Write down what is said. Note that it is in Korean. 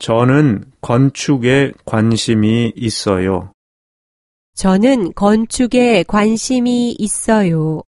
저는 건축에 관심이 있어요. 저는 건축에 관심이 있어요.